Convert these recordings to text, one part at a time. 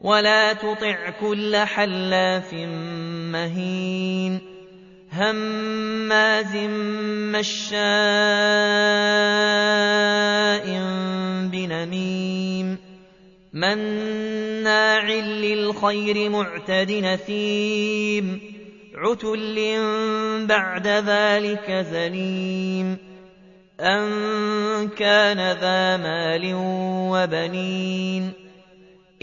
ولا تطع كل حلاف مهين هماز مشاء بنميم مناع للخير معتد نثيم عتل بعد ذلك زليم أن كان ذا مال وبنين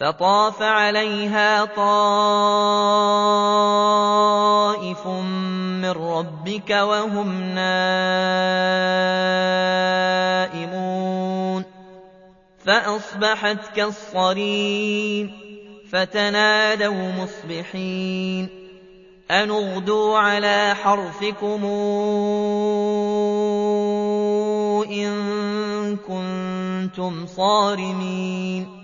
فطاف عليها طائف من ربك وهم نائمون فأصبحت كالصريم فتنادوا مصبحين أن اغدوا على حرفكم إن كنتم صارمين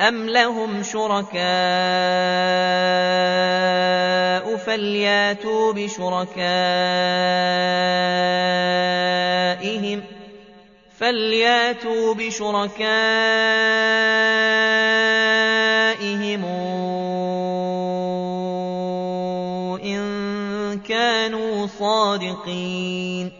أَمْ لَهُمْ شُرَكَاءُ فَلْيَأْتُوا بِشُرَكَائِهِمْ فَلْيَأْتُوا بِشُرَكَائِهِمْ إِن كَانُوا صَادِقِينَ